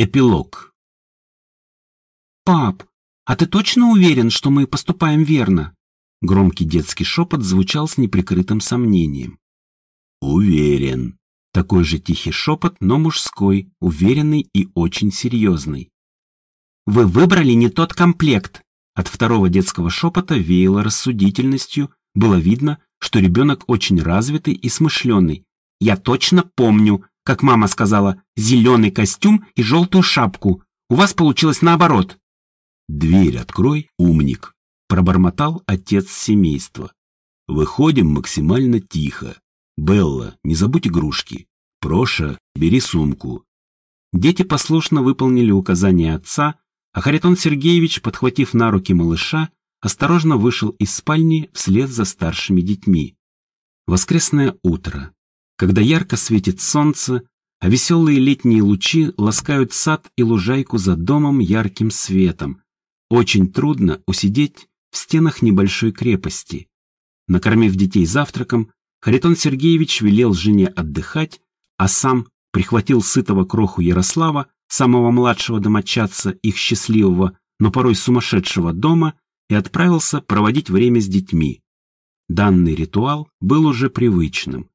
Эпилог. «Пап, а ты точно уверен, что мы поступаем верно?» Громкий детский шепот звучал с неприкрытым сомнением. Уверен. Такой же тихий шепот, но мужской, уверенный и очень серьезный. «Вы выбрали не тот комплект!» От второго детского шепота веяло рассудительностью, было видно, что ребенок очень развитый и смышленый. «Я точно помню, как мама сказала, зеленый костюм и желтую шапку. У вас получилось наоборот. Дверь открой, умник, пробормотал отец семейства. Выходим максимально тихо. Белла, не забудь игрушки. Проша, бери сумку. Дети послушно выполнили указания отца, а Харитон Сергеевич, подхватив на руки малыша, осторожно вышел из спальни вслед за старшими детьми. Воскресное утро когда ярко светит солнце, а веселые летние лучи ласкают сад и лужайку за домом ярким светом. Очень трудно усидеть в стенах небольшой крепости. Накормив детей завтраком, Харитон Сергеевич велел жене отдыхать, а сам прихватил сытого кроху Ярослава, самого младшего домочадца их счастливого, но порой сумасшедшего дома, и отправился проводить время с детьми. Данный ритуал был уже привычным.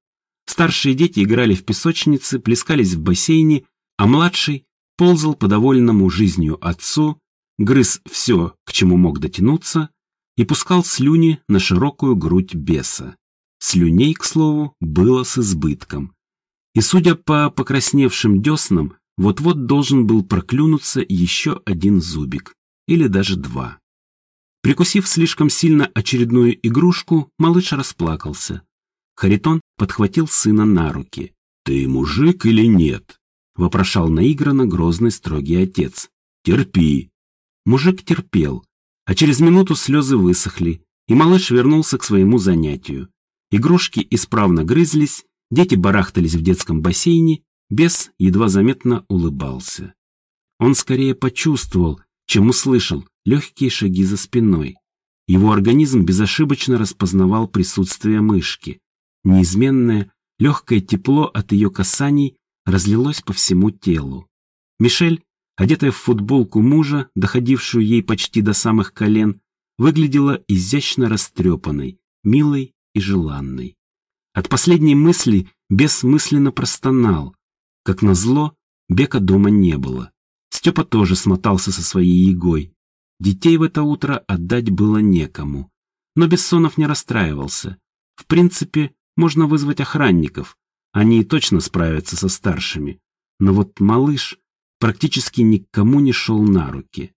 Старшие дети играли в песочнице, плескались в бассейне, а младший ползал по довольному жизнью отцу, грыз все, к чему мог дотянуться, и пускал слюни на широкую грудь беса. Слюней, к слову, было с избытком. И, судя по покрасневшим деснам, вот-вот должен был проклюнуться еще один зубик, или даже два. Прикусив слишком сильно очередную игрушку, малыш расплакался. Харитон подхватил сына на руки. «Ты мужик или нет?» — вопрошал наигранно грозный строгий отец. «Терпи». Мужик терпел, а через минуту слезы высохли, и малыш вернулся к своему занятию. Игрушки исправно грызлись, дети барахтались в детском бассейне, бес едва заметно улыбался. Он скорее почувствовал, чем услышал легкие шаги за спиной. Его организм безошибочно распознавал присутствие мышки. Неизменное, легкое тепло от ее касаний разлилось по всему телу. Мишель, одетая в футболку мужа, доходившую ей почти до самых колен, выглядела изящно растрепанной, милой и желанной. От последней мысли бессмысленно простонал. Как назло, Бека дома не было. Степа тоже смотался со своей егой. Детей в это утро отдать было некому. Но Бессонов не расстраивался. В принципе, можно вызвать охранников, они точно справятся со старшими. Но вот малыш практически никому не шел на руки.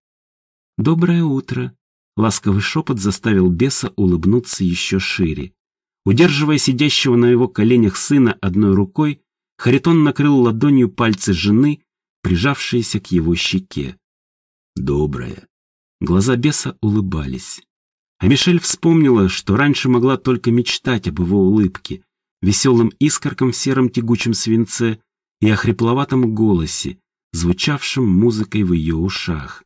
«Доброе утро!» Ласковый шепот заставил беса улыбнуться еще шире. Удерживая сидящего на его коленях сына одной рукой, Харитон накрыл ладонью пальцы жены, прижавшиеся к его щеке. «Доброе!» Глаза беса улыбались. А Мишель вспомнила, что раньше могла только мечтать об его улыбке, веселым искорком в сером тягучем свинце и о хрипловатом голосе, звучавшем музыкой в ее ушах.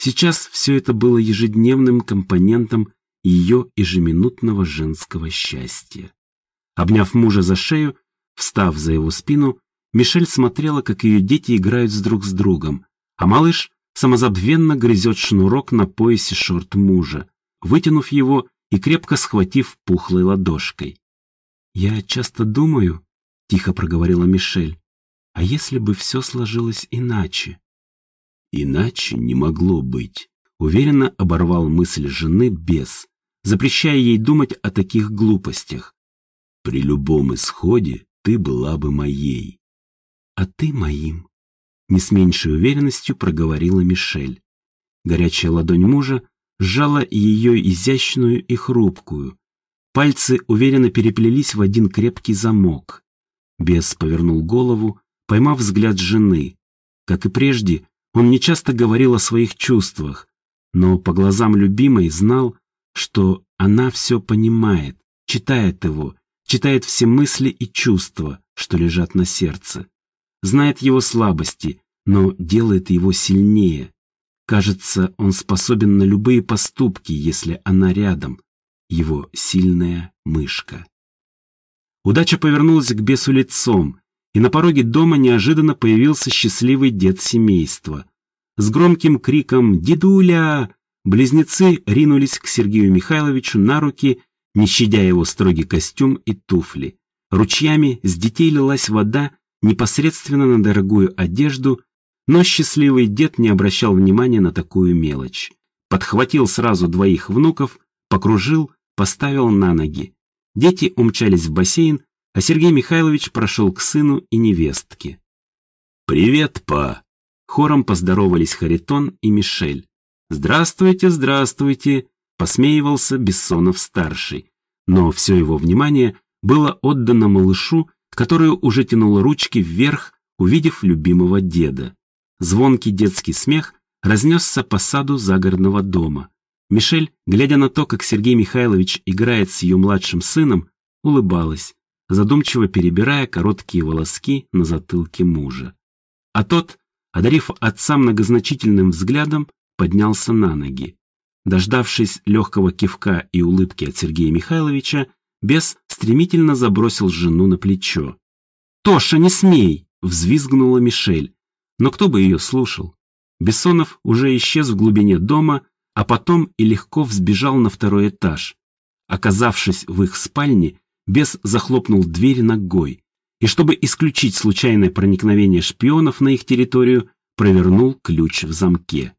Сейчас все это было ежедневным компонентом ее ежеминутного женского счастья. Обняв мужа за шею, встав за его спину, Мишель смотрела, как ее дети играют с друг с другом, а малыш самозабвенно грызет шнурок на поясе шорт мужа вытянув его и крепко схватив пухлой ладошкой. «Я часто думаю», — тихо проговорила Мишель, «а если бы все сложилось иначе?» «Иначе не могло быть», — уверенно оборвал мысль жены бес, запрещая ей думать о таких глупостях. «При любом исходе ты была бы моей». «А ты моим», — не с меньшей уверенностью проговорила Мишель. Горячая ладонь мужа сжала ее изящную и хрупкую. Пальцы уверенно переплелись в один крепкий замок. Бес повернул голову, поймав взгляд жены. Как и прежде, он нечасто говорил о своих чувствах, но по глазам любимой знал, что она все понимает, читает его, читает все мысли и чувства, что лежат на сердце. Знает его слабости, но делает его сильнее, Кажется, он способен на любые поступки, если она рядом, его сильная мышка. Удача повернулась к бесу лицом, и на пороге дома неожиданно появился счастливый дед семейства. С громким криком «Дедуля!» близнецы ринулись к Сергею Михайловичу на руки, не щадя его строгий костюм и туфли. Ручьями с детей лилась вода непосредственно на дорогую одежду, но счастливый дед не обращал внимания на такую мелочь. Подхватил сразу двоих внуков, покружил, поставил на ноги. Дети умчались в бассейн, а Сергей Михайлович прошел к сыну и невестке. «Привет, па!» Хором поздоровались Харитон и Мишель. «Здравствуйте, здравствуйте!» посмеивался Бессонов-старший. Но все его внимание было отдано малышу, который уже тянул ручки вверх, увидев любимого деда. Звонкий детский смех разнесся по саду загородного дома. Мишель, глядя на то, как Сергей Михайлович играет с ее младшим сыном, улыбалась, задумчиво перебирая короткие волоски на затылке мужа. А тот, одарив отца многозначительным взглядом, поднялся на ноги. Дождавшись легкого кивка и улыбки от Сергея Михайловича, бес стремительно забросил жену на плечо. «Тоша, не смей!» — взвизгнула Мишель. Но кто бы ее слушал? Бессонов уже исчез в глубине дома, а потом и легко взбежал на второй этаж. Оказавшись в их спальне, бес захлопнул дверь ногой и, чтобы исключить случайное проникновение шпионов на их территорию, провернул ключ в замке.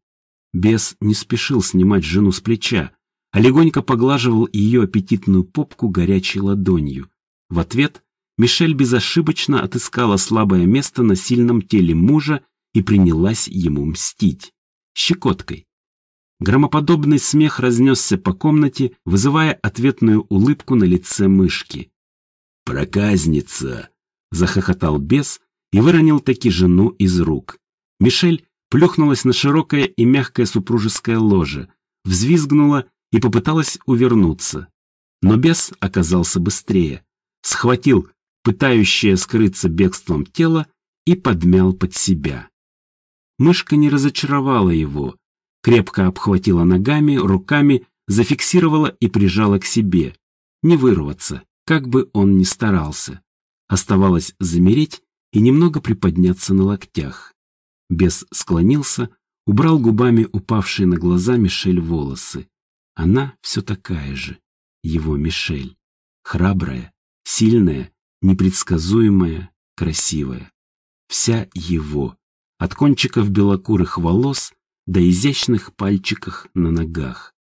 Бес не спешил снимать жену с плеча, а легонько поглаживал ее аппетитную попку горячей ладонью. В ответ Мишель безошибочно отыскала слабое место на сильном теле мужа и принялась ему мстить. Щекоткой. Громоподобный смех разнесся по комнате, вызывая ответную улыбку на лице мышки. «Проказница!» — захохотал бес и выронил таки жену из рук. Мишель плюхнулась на широкое и мягкое супружеское ложе, взвизгнула и попыталась увернуться. Но бес оказался быстрее, схватил пытающее скрыться бегством тело и подмял под себя. Мышка не разочаровала его, крепко обхватила ногами, руками, зафиксировала и прижала к себе. Не вырваться, как бы он ни старался. Оставалось замереть и немного приподняться на локтях. Бес склонился, убрал губами упавшие на глаза Мишель волосы. Она все такая же, его Мишель. Храбрая, сильная, непредсказуемая, красивая. Вся его, от кончиков белокурых волос до изящных пальчиков на ногах.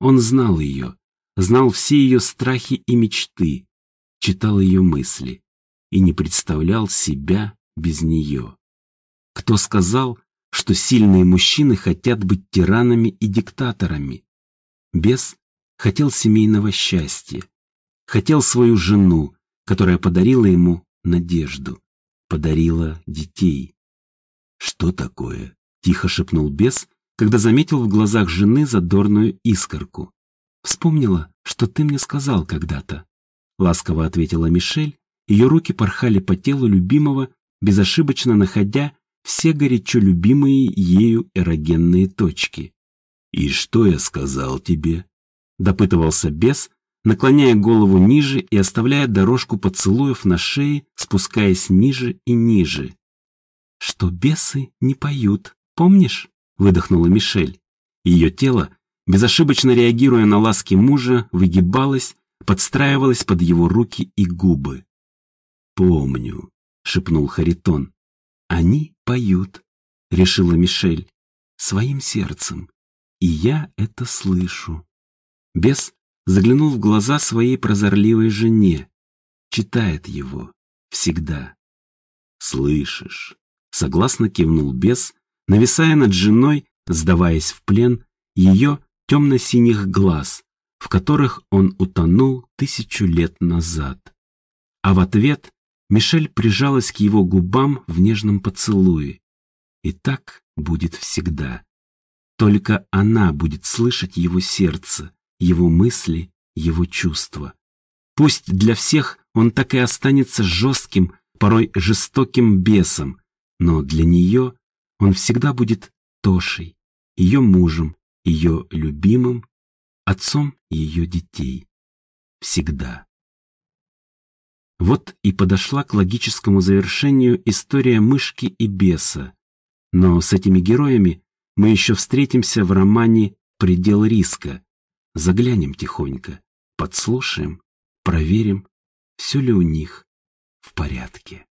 Он знал ее, знал все ее страхи и мечты, читал ее мысли и не представлял себя без нее. Кто сказал, что сильные мужчины хотят быть тиранами и диктаторами? Бес хотел семейного счастья, хотел свою жену, которая подарила ему надежду, подарила детей. «Что такое?» — тихо шепнул бес, когда заметил в глазах жены задорную искорку. «Вспомнила, что ты мне сказал когда-то», — ласково ответила Мишель, ее руки порхали по телу любимого, безошибочно находя все горячо любимые ею эрогенные точки. «И что я сказал тебе?» — допытывался бес, наклоняя голову ниже и оставляя дорожку поцелуев на шее, спускаясь ниже и ниже. «Что бесы не поют, помнишь?» — выдохнула Мишель. Ее тело, безошибочно реагируя на ласки мужа, выгибалось, подстраивалось под его руки и губы. «Помню», — шепнул Харитон. «Они поют», — решила Мишель, — «своим сердцем. И я это слышу». Бес заглянул в глаза своей прозорливой жене. Читает его. Всегда. «Слышишь?» — согласно кивнул бес, нависая над женой, сдаваясь в плен ее темно-синих глаз, в которых он утонул тысячу лет назад. А в ответ Мишель прижалась к его губам в нежном поцелуе. И так будет всегда. Только она будет слышать его сердце, его мысли, его чувства. Пусть для всех он так и останется жестким, порой жестоким бесом, но для нее он всегда будет Тошей, ее мужем, ее любимым, отцом ее детей. Всегда. Вот и подошла к логическому завершению история мышки и беса. Но с этими героями мы еще встретимся в романе «Предел риска». Заглянем тихонько, подслушаем, проверим, все ли у них в порядке.